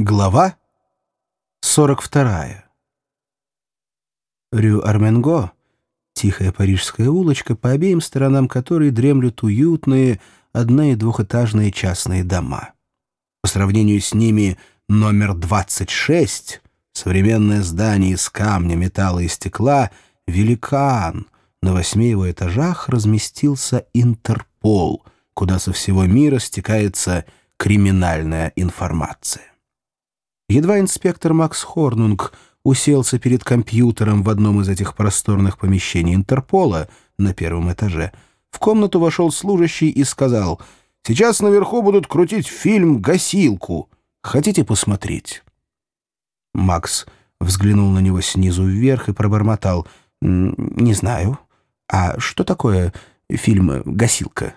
Глава 42. Рю-Арменго — тихая парижская улочка, по обеим сторонам которой дремлют уютные одно- и двухэтажные частные дома. По сравнению с ними номер 26, современное здание из камня, металла и стекла, великан. На восьми его этажах разместился Интерпол, куда со всего мира стекается криминальная информация. Едва инспектор Макс Хорнунг уселся перед компьютером в одном из этих просторных помещений Интерпола на первом этаже, в комнату вошел служащий и сказал, «Сейчас наверху будут крутить фильм «Гасилку». Хотите посмотреть?» Макс взглянул на него снизу вверх и пробормотал, «Не знаю. А что такое фильм «Гасилка»?»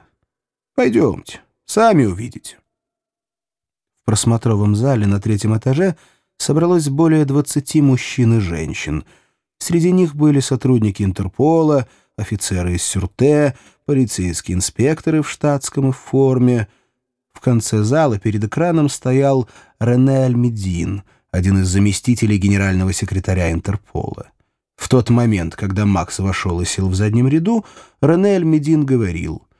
«Пойдемте, сами увидите». В просмотровом зале на третьем этаже собралось более 20 мужчин и женщин. Среди них были сотрудники Интерпола, офицеры из Сюрте, полицейские инспекторы в штатском и в форме. В конце зала перед экраном стоял Рене Альмедин, один из заместителей генерального секретаря Интерпола. В тот момент, когда Макс вошел и сел в заднем ряду, Рене Альмедин говорил —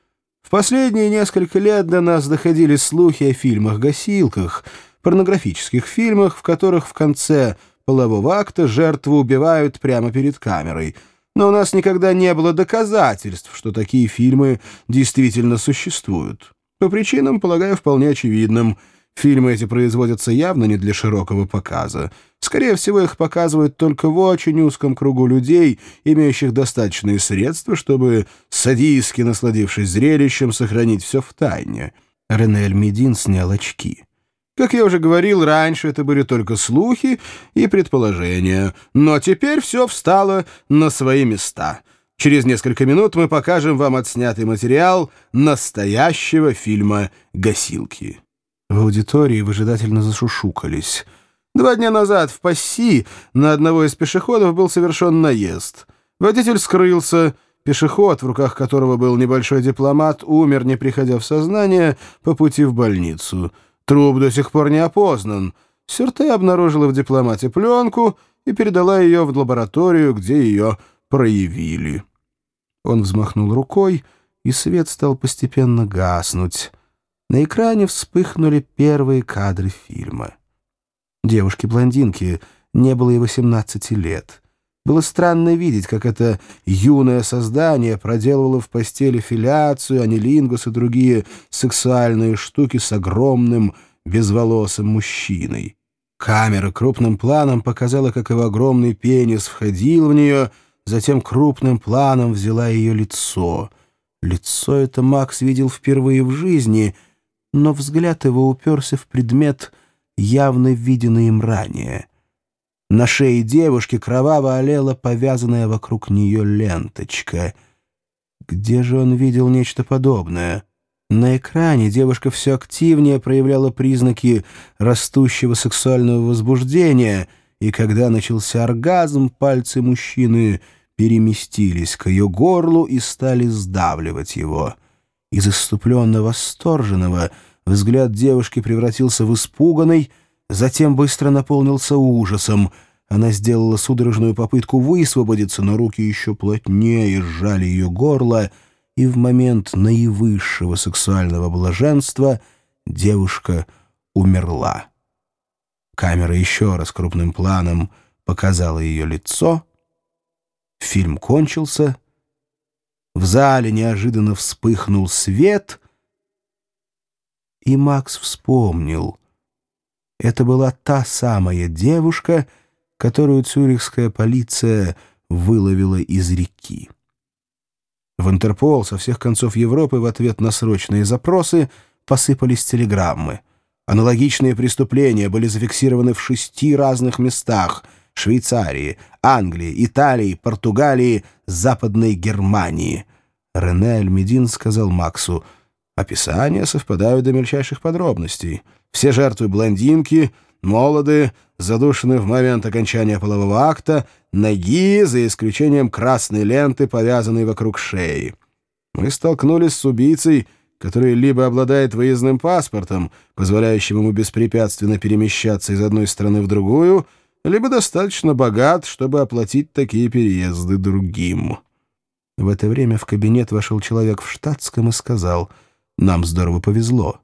последние несколько лет до нас доходили слухи о фильмах-гасилках, порнографических фильмах, в которых в конце полового акта жертву убивают прямо перед камерой. Но у нас никогда не было доказательств, что такие фильмы действительно существуют. По причинам, полагаю, вполне очевидным — Фильмы эти производятся явно не для широкого показа. Скорее всего, их показывают только в очень узком кругу людей, имеющих достаточные средства, чтобы, садистски насладившись зрелищем, сохранить все в тайне. Рене Медин снял очки. Как я уже говорил, раньше это были только слухи и предположения, но теперь все встало на свои места. Через несколько минут мы покажем вам отснятый материал настоящего фильма «Гасилки». В аудитории выжидательно зашушукались. Два дня назад в Пасси на одного из пешеходов был совершен наезд. Водитель скрылся, пешеход, в руках которого был небольшой дипломат, умер, не приходя в сознание, по пути в больницу. Труп до сих пор не опознан. Сюрте обнаружила в дипломате пленку и передала ее в лабораторию, где ее проявили. Он взмахнул рукой, и свет стал постепенно гаснуть. На экране вспыхнули первые кадры фильма. Девушке-блондинке не было и 18 лет. Было странно видеть, как это юное создание проделывало в постели филяцию, анилингус и другие сексуальные штуки с огромным безволосым мужчиной. Камера крупным планом показала, как его огромный пенис входил в нее, затем крупным планом взяла ее лицо. Лицо это Макс видел впервые в жизни — но взгляд его уперся в предмет, явно виденный им ранее. На шее девушки кроваво олела повязанная вокруг нее ленточка. Где же он видел нечто подобное? На экране девушка все активнее проявляла признаки растущего сексуального возбуждения, и когда начался оргазм, пальцы мужчины переместились к ее горлу и стали сдавливать его. Из иступленно восторженного взгляд девушки превратился в испуганный, затем быстро наполнился ужасом. Она сделала судорожную попытку высвободиться, но руки еще плотнее сжали ее горло, и в момент наивысшего сексуального блаженства девушка умерла. Камера еще раз крупным планом показала ее лицо. Фильм кончился — в зале неожиданно вспыхнул свет, и Макс вспомнил. Это была та самая девушка, которую цюрихская полиция выловила из реки. В Интерпол со всех концов Европы в ответ на срочные запросы посыпались телеграммы. Аналогичные преступления были зафиксированы в шести разных местах — Швейцарии, Англии, Италии, Португалии, Западной Германии. Рене Альмедин сказал Максу, «Описания совпадают до мельчайших подробностей. Все жертвы блондинки, молоды, задушены в момент окончания полового акта, ноги, за исключением красной ленты, повязанной вокруг шеи. Мы столкнулись с убийцей, который либо обладает выездным паспортом, позволяющим ему беспрепятственно перемещаться из одной страны в другую, либо достаточно богат, чтобы оплатить такие переезды другим. В это время в кабинет вошел человек в штатском и сказал, «Нам здорово повезло.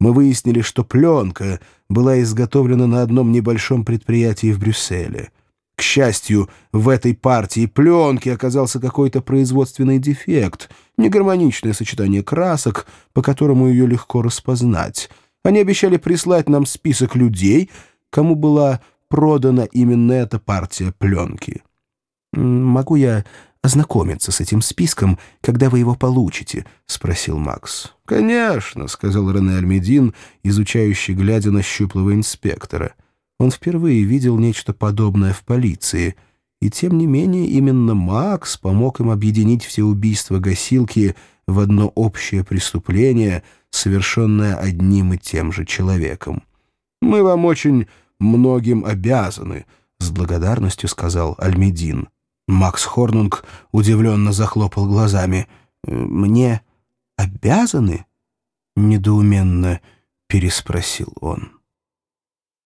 Мы выяснили, что пленка была изготовлена на одном небольшом предприятии в Брюсселе». К счастью, в этой партии пленки оказался какой-то производственный дефект, негармоничное сочетание красок, по которому ее легко распознать. Они обещали прислать нам список людей, кому была продана именно эта партия пленки. «Могу я ознакомиться с этим списком, когда вы его получите?» — спросил Макс. «Конечно», — сказал Рене Альмедин, изучающий, глядя на щуплого инспектора. Он впервые видел нечто подобное в полиции, и тем не менее именно Макс помог им объединить все убийства Гасилки в одно общее преступление, совершенное одним и тем же человеком. «Мы вам очень многим обязаны», — с благодарностью сказал Альмедин. Макс Хорнунг удивленно захлопал глазами. «Мне обязаны?» — недоуменно переспросил он.